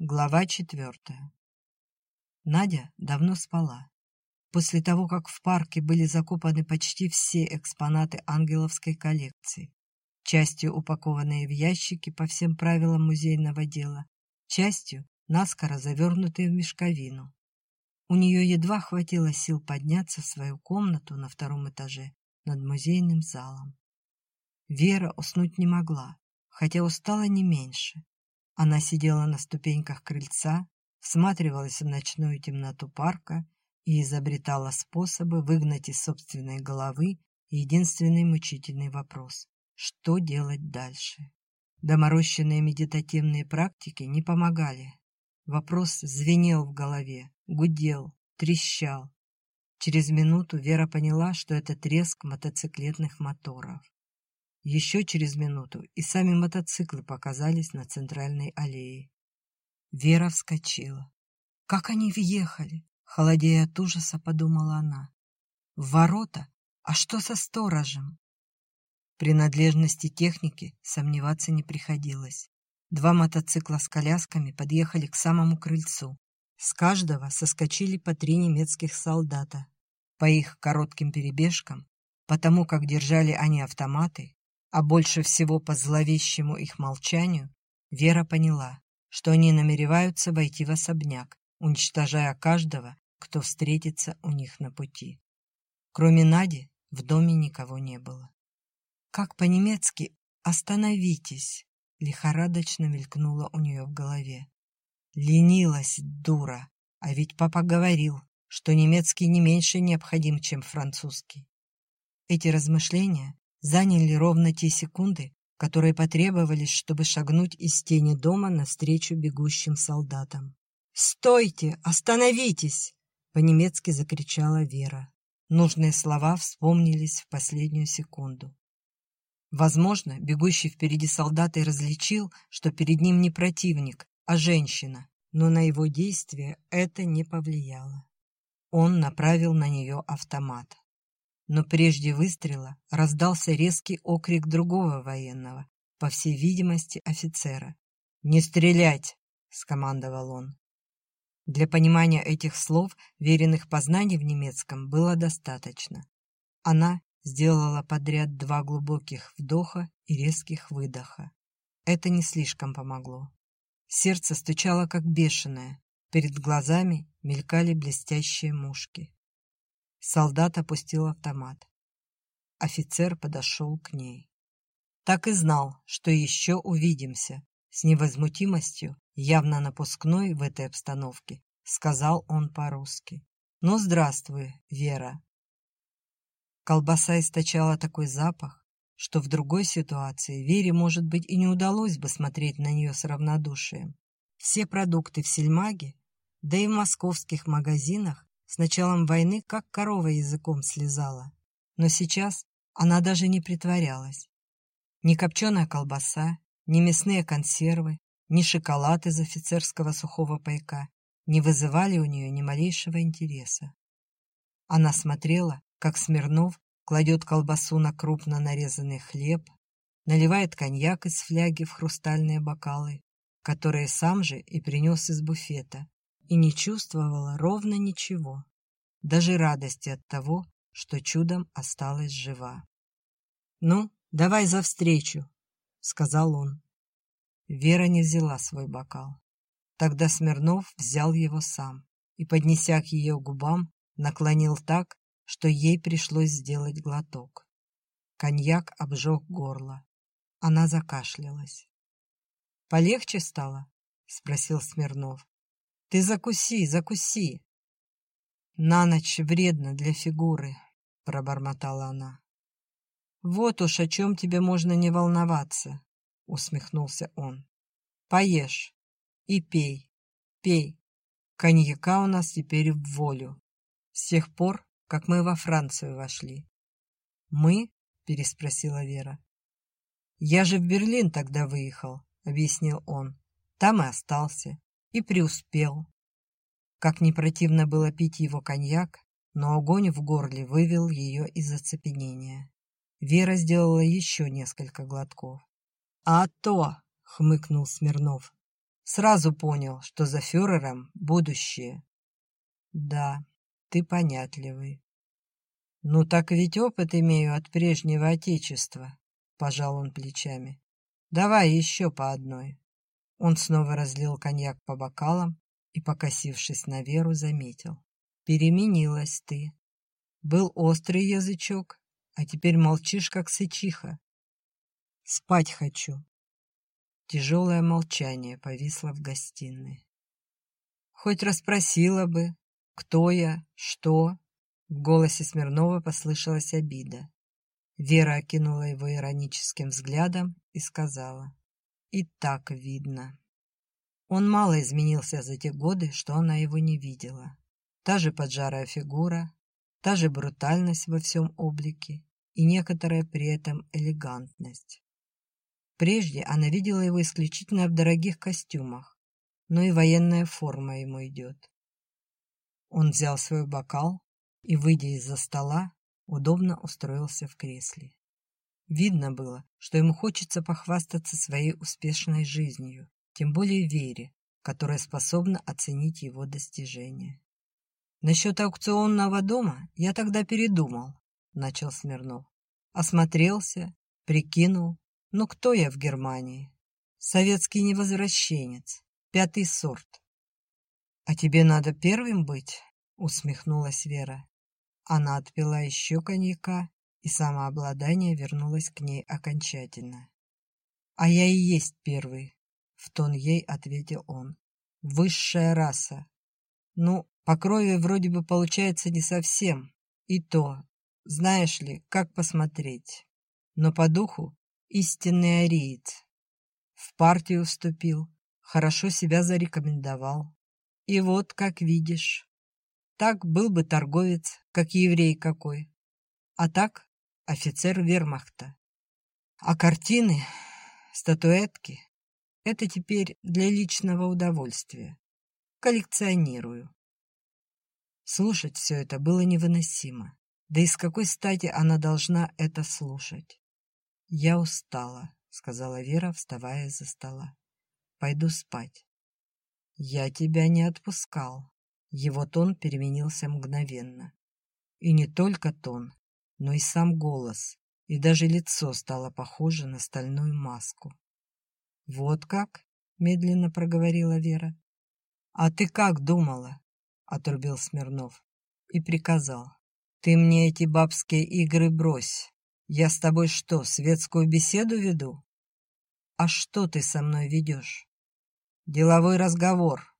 Глава четвертая. Надя давно спала. После того, как в парке были закопаны почти все экспонаты ангеловской коллекции, частью упакованные в ящики по всем правилам музейного дела, частью наскоро завернутые в мешковину. У нее едва хватило сил подняться в свою комнату на втором этаже над музейным залом. Вера уснуть не могла, хотя устала не меньше. Она сидела на ступеньках крыльца, всматривалась в ночную темноту парка и изобретала способы выгнать из собственной головы единственный мучительный вопрос – что делать дальше? Доморощенные медитативные практики не помогали. Вопрос звенел в голове, гудел, трещал. Через минуту Вера поняла, что это треск мотоциклетных моторов. Еще через минуту и сами мотоциклы показались на центральной аллее. Вера вскочила. «Как они въехали?» Холодея от ужаса, подумала она. «В ворота? А что со сторожем?» Принадлежности техники сомневаться не приходилось. Два мотоцикла с колясками подъехали к самому крыльцу. С каждого соскочили по три немецких солдата. По их коротким перебежкам, потому как держали они автоматы, а больше всего по зловещему их молчанию, Вера поняла, что они намереваются войти в особняк, уничтожая каждого, кто встретится у них на пути. Кроме Нади в доме никого не было. «Как по-немецки «остановитесь» лихорадочно мелькнуло у нее в голове. Ленилась дура, а ведь папа говорил, что немецкий не меньше необходим, чем французский. Эти размышления заняли ровно те секунды, которые потребовались, чтобы шагнуть из тени дома навстречу бегущим солдатам. «Стойте! Остановитесь!» — по-немецки закричала Вера. Нужные слова вспомнились в последнюю секунду. Возможно, бегущий впереди солдат и различил, что перед ним не противник, а женщина, но на его действие это не повлияло. Он направил на нее автомат. Но прежде выстрела раздался резкий окрик другого военного, по всей видимости офицера. «Не стрелять!» — скомандовал он. Для понимания этих слов веренных познаний в немецком было достаточно. Она сделала подряд два глубоких вдоха и резких выдоха. Это не слишком помогло. Сердце стучало как бешеное, перед глазами мелькали блестящие мушки. Солдат опустил автомат. Офицер подошел к ней. Так и знал, что еще увидимся. С невозмутимостью, явно напускной в этой обстановке, сказал он по-русски. «Ну, здравствуй, Вера». Колбаса источала такой запах, что в другой ситуации Вере, может быть, и не удалось бы смотреть на нее с равнодушием. Все продукты в сельмаге, да и в московских магазинах с началом войны как корова языком слезала. Но сейчас она даже не притворялась. Ни копченая колбаса, ни мясные консервы, ни шоколад из офицерского сухого пайка не вызывали у нее ни малейшего интереса. Она смотрела, как Смирнов кладет колбасу на крупно нарезанный хлеб, наливает коньяк из фляги в хрустальные бокалы, которые сам же и принес из буфета, и не чувствовала ровно ничего, даже радости от того, что чудом осталась жива. «Ну, давай за встречу», — сказал он. Вера не взяла свой бокал. Тогда Смирнов взял его сам и, поднеся к ее губам, наклонил так, что ей пришлось сделать глоток. Коньяк обжег горло. Она закашлялась. «Полегче стало?» — спросил Смирнов. Ты закуси, закуси. На ночь вредно для фигуры, пробормотала она. Вот уж о чем тебе можно не волноваться, усмехнулся он. Поешь и пей, пей. Коньяка у нас теперь в волю. С тех пор, как мы во Францию вошли. Мы? переспросила Вера. Я же в Берлин тогда выехал, объяснил он. Там и остался и преуспел. Как не противно было пить его коньяк, но огонь в горле вывел ее из оцепенения. Вера сделала еще несколько глотков. «А то!» — хмыкнул Смирнов. Сразу понял, что за фюрером будущее. Да, ты понятливый. Ну так ведь опыт имею от прежнего отечества, пожал он плечами. Давай еще по одной. Он снова разлил коньяк по бокалам и, покосившись на Веру, заметил. Переменилась ты. Был острый язычок, а теперь молчишь, как сычиха. Спать хочу. Тяжелое молчание повисло в гостиной. Хоть расспросила бы, кто я, что. В голосе Смирнова послышалась обида. Вера окинула его ироническим взглядом и сказала. И так видно. Он мало изменился за те годы, что она его не видела. Та же поджарая фигура, та же брутальность во всем облике и некоторая при этом элегантность. Прежде она видела его исключительно в дорогих костюмах, но и военная форма ему идет. Он взял свой бокал и, выйдя из-за стола, удобно устроился в кресле. Видно было, что ему хочется похвастаться своей успешной жизнью, тем более Вере, которая способна оценить его достижения. «Насчет аукционного дома я тогда передумал», — начал Смирнов. Осмотрелся, прикинул, ну кто я в Германии? Советский невозвращенец, пятый сорт. А тебе надо первым быть, усмехнулась Вера. Она отпила еще коньяка, и самообладание вернулось к ней окончательно. «А я и есть первый», — в тон ей ответил он. «Высшая раса. Ну, по крови вроде бы получается не совсем. И то, знаешь ли, как посмотреть. Но по духу истинный ариец. В партию вступил, хорошо себя зарекомендовал. И вот, как видишь, так был бы торговец, как еврей какой. А так офицер вермахта. А картины, статуэтки — это теперь для личного удовольствия. Коллекционирую. Слушать все это было невыносимо. Да и с какой стати она должна это слушать? «Я устала», — сказала Вера, вставая из-за стола. «Пойду спать». «Я тебя не отпускал». Его тон переменился мгновенно. И не только тон, но и сам голос, и даже лицо стало похоже на стальную маску. «Вот как?» — медленно проговорила Вера. «А ты как думала?» — отрубил Смирнов и приказал. «Ты мне эти бабские игры брось. Я с тобой что, светскую беседу веду? А что ты со мной ведешь? Деловой разговор.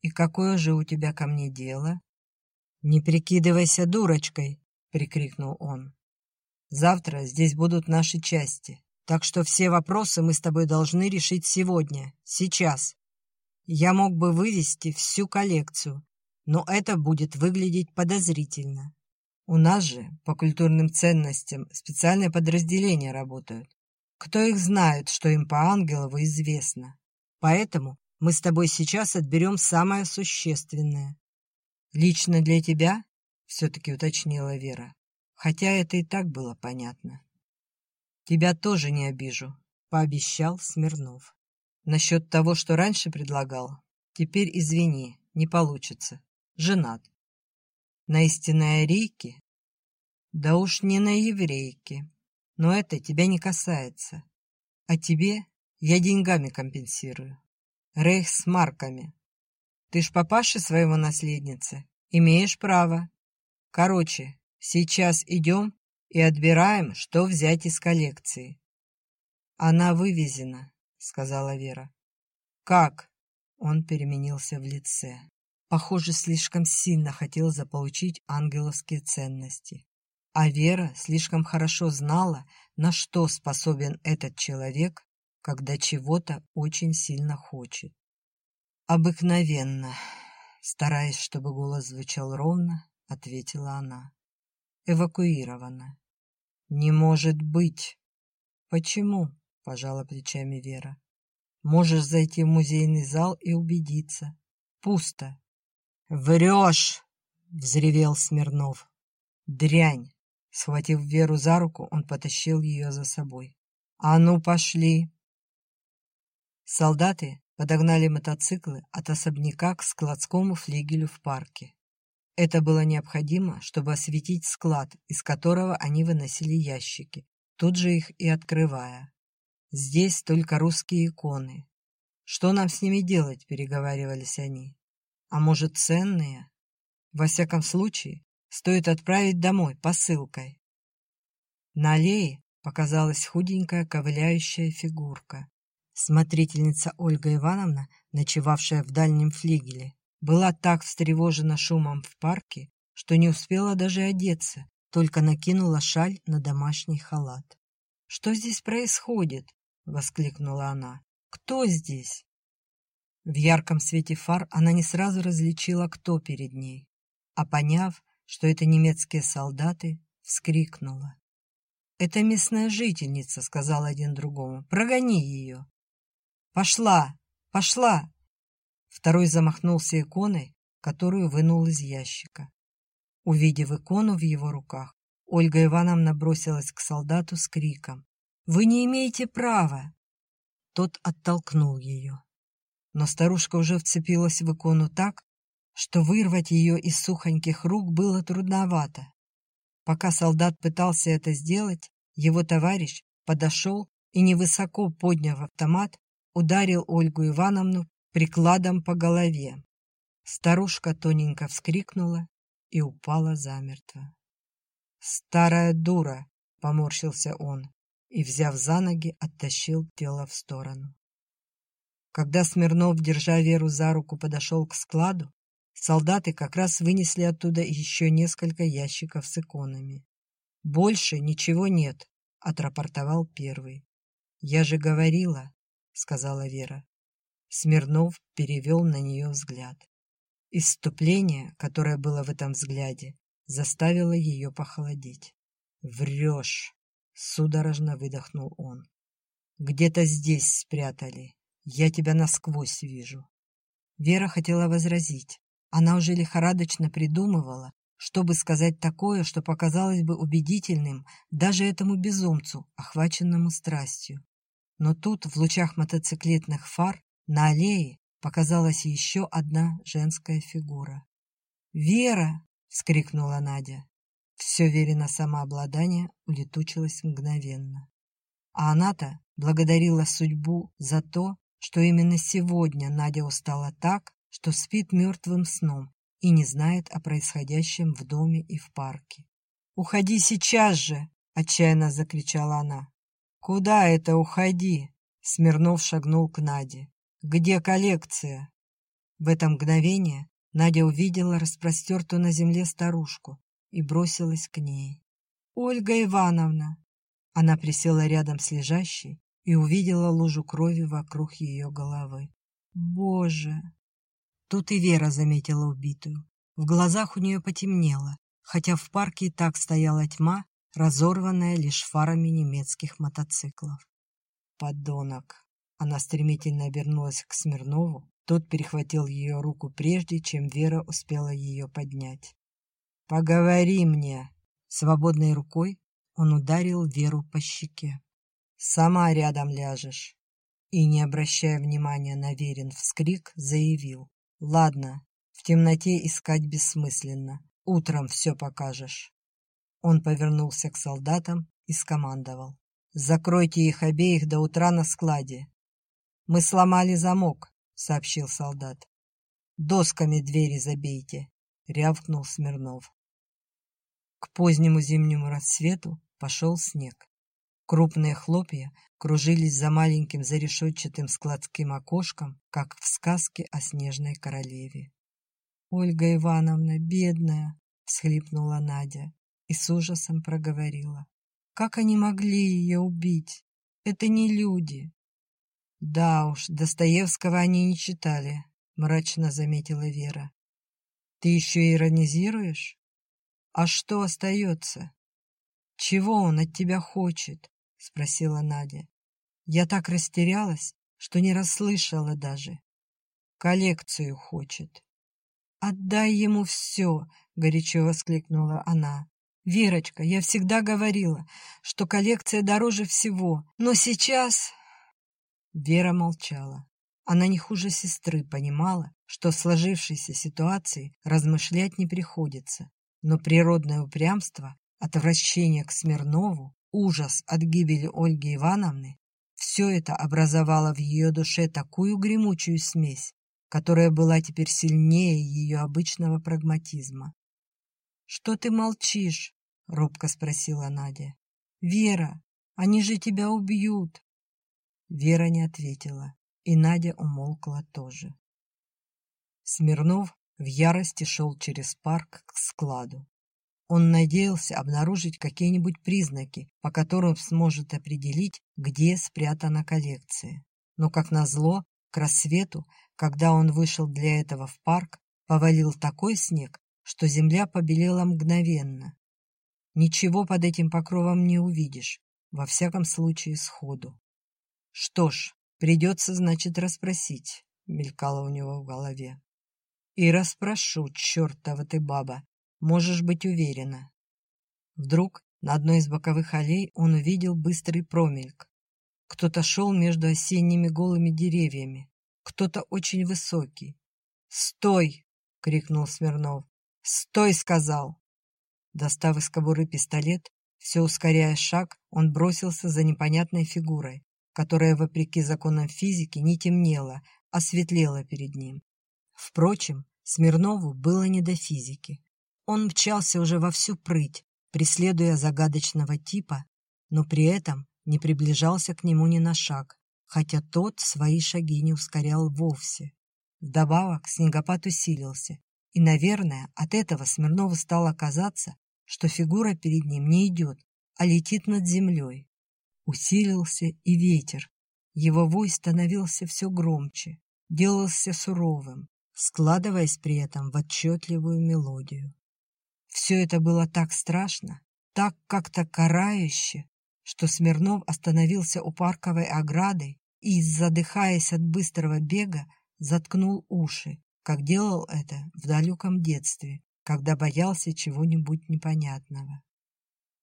И какое же у тебя ко мне дело? Не прикидывайся дурочкой, прикрикнул он. Завтра здесь будут наши части, так что все вопросы мы с тобой должны решить сегодня, сейчас. Я мог бы вывести всю коллекцию, но это будет выглядеть подозрительно. У нас же по культурным ценностям специальные подразделения работают. Кто их знает, что им по Ангелову известно. Поэтому мы с тобой сейчас отберем самое существенное. Лично для тебя, все-таки уточнила Вера, хотя это и так было понятно. Тебя тоже не обижу, пообещал Смирнов. Насчет того, что раньше предлагал, теперь извини, не получится. Женат. На истинной арийке? Да уж не на еврейке. Но это тебя не касается. А тебе я деньгами компенсирую. Рейх с марками. Ты ж папаша своего наследницы. Имеешь право. Короче, сейчас идем и отбираем, что взять из коллекции. Она вывезена, сказала Вера. Как? Он переменился в лице. Похоже, слишком сильно хотел заполучить ангеловские ценности. А Вера слишком хорошо знала, на что способен этот человек, когда чего-то очень сильно хочет. «Обыкновенно», стараясь, чтобы голос звучал ровно, ответила она. «Эвакуирована». «Не может быть!» «Почему?» – пожала плечами Вера. «Можешь зайти в музейный зал и убедиться. Пусто. «Врешь!» — взревел Смирнов. «Дрянь!» Схватив Веру за руку, он потащил ее за собой. «А ну, пошли!» Солдаты, подогнали мотоциклы от особняка к складскому флигелю в парке. Это было необходимо, чтобы осветить склад, из которого они выносили ящики, тут же их и открывая. Здесь только русские иконы. Что нам с ними делать, переговаривались они. А может, ценные? Во всяком случае, стоит отправить домой посылкой. На аллее показалась худенькая ковыляющая фигурка. Смотрительница Ольга Ивановна, ночевавшая в дальнем флигеле, была так встревожена шумом в парке, что не успела даже одеться, только накинула шаль на домашний халат. «Что здесь происходит?» — воскликнула она. «Кто здесь?» В ярком свете фар она не сразу различила, кто перед ней, а поняв, что это немецкие солдаты, вскрикнула. «Это местная жительница», — сказал один другому. «Прогони ее». «Пошла! Пошла!» Второй замахнулся иконой, которую вынул из ящика. Увидев икону в его руках, Ольга Ивановна бросилась к солдату с криком. «Вы не имеете права!» Тот оттолкнул ее. Но старушка уже вцепилась в икону так, что вырвать ее из сухоньких рук было трудновато. Пока солдат пытался это сделать, его товарищ подошел и, невысоко подняв автомат, ударил Ольгу Ивановну прикладом по голове. Старушка тоненько вскрикнула и упала замертво. «Старая дура!» — поморщился он и, взяв за ноги, оттащил тело в сторону. Когда Смирнов, держа Веру за руку, подошел к складу, солдаты как раз вынесли оттуда еще несколько ящиков с иконами. «Больше ничего нет», — отрапортовал первый. «Я же говорила», — сказала Вера. Смирнов перевел на нее взгляд. Иступление, которое было в этом взгляде, заставило ее похолодеть. «Врешь!» — судорожно выдохнул он. «Где-то здесь спрятали. Я тебя насквозь вижу». Вера хотела возразить. Она уже лихорадочно придумывала, чтобы сказать такое, что показалось бы убедительным даже этому безумцу, охваченному страстью. Но тут, в лучах мотоциклетных фар, на аллее показалась еще одна женская фигура. «Вера!» — вскрикнула Надя. Все Верено самообладание улетучилось мгновенно. А она-то благодарила судьбу за то, что именно сегодня Надя устала так, что спит мертвым сном и не знает о происходящем в доме и в парке. «Уходи сейчас же!» — отчаянно закричала она. «Куда это уходи?» — Смирнов шагнул к Наде. «Где коллекция?» В это мгновение Надя увидела распростертую на земле старушку и бросилась к ней. «Ольга Ивановна!» Она присела рядом с лежащей и увидела лужу крови вокруг ее головы. «Боже!» Тут и Вера заметила убитую. В глазах у нее потемнело, хотя в парке и так стояла тьма, разорванная лишь фарами немецких мотоциклов. «Подонок!» Она стремительно обернулась к Смирнову. Тот перехватил ее руку прежде, чем Вера успела ее поднять. «Поговори мне!» Свободной рукой он ударил Веру по щеке. «Сама рядом ляжешь!» И, не обращая внимания на Верин вскрик, заявил. «Ладно, в темноте искать бессмысленно. Утром все покажешь». Он повернулся к солдатам и скомандовал. «Закройте их обеих до утра на складе. «Мы сломали замок», — сообщил солдат. «Досками двери забейте», — рявкнул Смирнов. К позднему зимнему рассвету пошел снег. Крупные хлопья кружились за маленьким зарешетчатым складским окошком, как в сказке о снежной королеве. «Ольга Ивановна, бедная!» — всхлипнула Надя и с ужасом проговорила. «Как они могли ее убить? Это не люди!» «Да уж, Достоевского они не читали», — мрачно заметила Вера. «Ты еще иронизируешь? А что остается? Чего он от тебя хочет?» — спросила Надя. Я так растерялась, что не расслышала даже. «Коллекцию хочет». «Отдай ему все!» — горячо воскликнула она. «Верочка, я всегда говорила, что коллекция дороже всего, но сейчас...» Вера молчала. Она не хуже сестры понимала, что в сложившейся ситуации размышлять не приходится, но природное упрямство, отвращение к Смирнову, ужас от гибели Ольги Ивановны – все это образовало в ее душе такую гремучую смесь, которая была теперь сильнее ее обычного прагматизма. «Что ты молчишь?» — робко спросила Надя. «Вера, они же тебя убьют!» Вера не ответила, и Надя умолкла тоже. Смирнов в ярости шел через парк к складу. Он надеялся обнаружить какие-нибудь признаки, по которым сможет определить, где спрятана коллекция. Но, как назло, к рассвету, когда он вышел для этого в парк, повалил такой снег, что земля побелела мгновенно. Ничего под этим покровом не увидишь, во всяком случае сходу. Что ж, придется, значит, расспросить, мелькало у него в голове. И расспрошу, чертова ты баба, можешь быть уверена. Вдруг на одной из боковых аллей он увидел быстрый промельк. Кто-то шел между осенними голыми деревьями, кто-то очень высокий. «Стой!» — крикнул Смирнов. «Стой!» — сказал. Достав из кобуры пистолет, все ускоряя шаг, он бросился за непонятной фигурой, которая, вопреки законам физики, не темнела, а светлела перед ним. Впрочем, Смирнову было не до физики. Он мчался уже во всю прыть, преследуя загадочного типа, но при этом не приближался к нему ни на шаг, хотя тот свои шаги не ускорял вовсе. Вдобавок снегопад усилился, и, наверное, от этого Смирнову стало казаться, что фигура перед ним не идет, а летит над землей. Усилился и ветер. Его вой становился все громче, делался суровым, складываясь при этом в отчетливую мелодию. Все это было так страшно, так как-то карающе, что Смирнов остановился у парковой ограды и, задыхаясь от быстрого бега, заткнул уши, как делал это в далеком детстве, когда боялся чего-нибудь непонятного.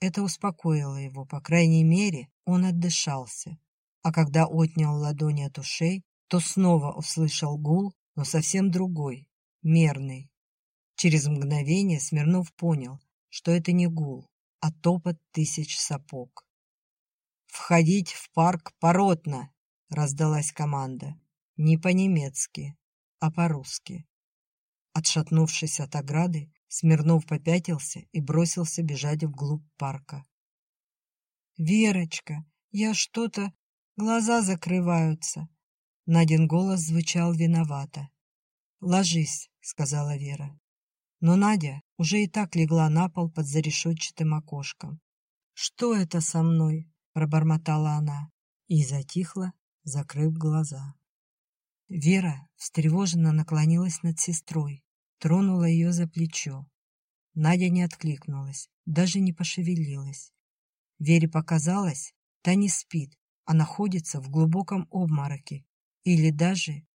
Это успокоило его, по крайней мере, он отдышался. А когда отнял ладони от ушей, то снова услышал гул, но совсем другой, мерный. Через мгновение Смирнов понял, что это не гул, а топот тысяч сапог. «Входить в парк поротно!» — раздалась команда. Не по-немецки, а по-русски. Отшатнувшись от ограды, Смирнов попятился и бросился бежать вглубь парка. «Верочка, я что-то... Глаза закрываются!» Надин голос звучал виновато. «Ложись», — сказала Вера. Но Надя уже и так легла на пол под зарешетчатым окошком. «Что это со мной?» — пробормотала она и затихла, закрыв глаза. Вера встревоженно наклонилась над сестрой, тронула ее за плечо. Надя не откликнулась, даже не пошевелилась. Вере показалось, та не спит, а находится в глубоком обмороке. Или даже...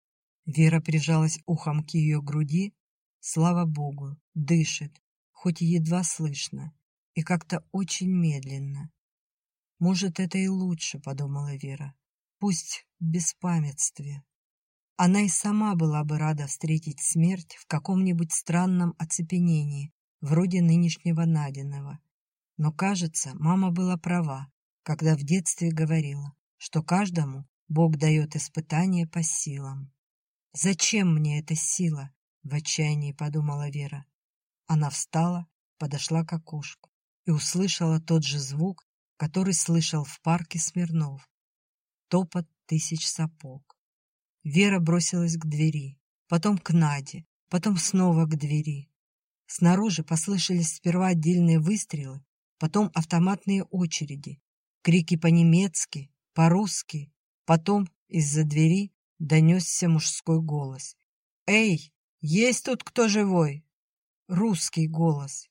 Вера прижалась ухом к ее груди. Слава богу, дышит, хоть и едва слышно, и как-то очень медленно. «Может, это и лучше», — подумала Вера. «Пусть в беспамятстве». Она и сама была бы рада встретить смерть в каком-нибудь странном оцепенении, вроде нынешнего Надиного. Но, кажется, мама была права, когда в детстве говорила, что каждому Бог дает испытание по силам. «Зачем мне эта сила?» — в отчаянии подумала Вера. Она встала, подошла к окошку и услышала тот же звук, который слышал в парке Смирнов. Топот тысяч сапог. Вера бросилась к двери, потом к Наде, потом снова к двери. Снаружи послышались сперва отдельные выстрелы, потом автоматные очереди, крики по-немецки, по-русски. Потом из-за двери донесся мужской голос. «Эй, есть тут кто живой?» Русский голос.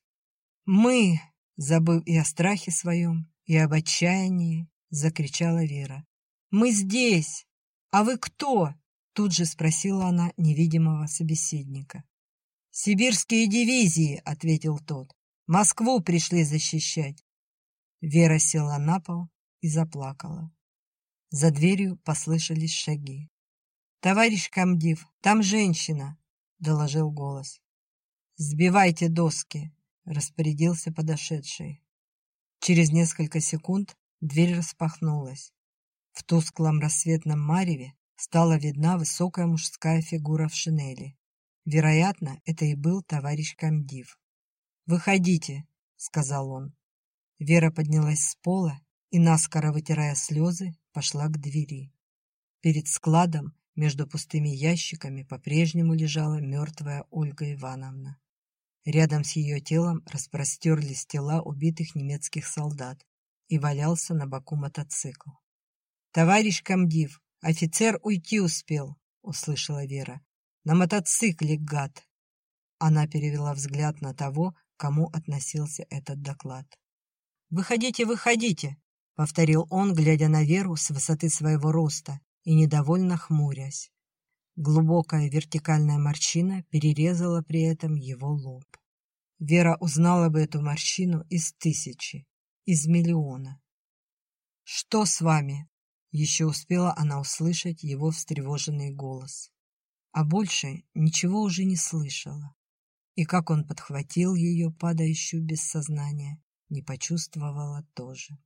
«Мы!» Забыв и о страхе своем, и об отчаянии, закричала Вера. «Мы здесь! А вы кто?» Тут же спросила она невидимого собеседника. «Сибирские дивизии», — ответил тот. «Москву пришли защищать». Вера села на пол и заплакала. За дверью послышались шаги. «Товарищ комдив, там женщина!» — доложил голос. «Сбивайте доски!» — распорядился подошедший. Через несколько секунд дверь распахнулась. В тусклом рассветном мареве стала видна высокая мужская фигура в шинели. Вероятно, это и был товарищ комдив. «Выходите», — сказал он. Вера поднялась с пола и, наскоро вытирая слезы, пошла к двери. Перед складом между пустыми ящиками по-прежнему лежала мертвая Ольга Ивановна. Рядом с ее телом распростерлись тела убитых немецких солдат и валялся на боку мотоцикл. «Товарищ комдив, офицер уйти успел», — услышала Вера. «На мотоцикле, гад!» Она перевела взгляд на того, кому относился этот доклад. «Выходите, выходите!» — повторил он, глядя на Веру с высоты своего роста и недовольно хмурясь. Глубокая вертикальная морщина перерезала при этом его лоб. Вера узнала бы эту морщину из тысячи, из миллиона. «Что с вами?» Еще успела она услышать его встревоженный голос. А больше ничего уже не слышала. И как он подхватил ее, падающую без сознания, не почувствовала тоже.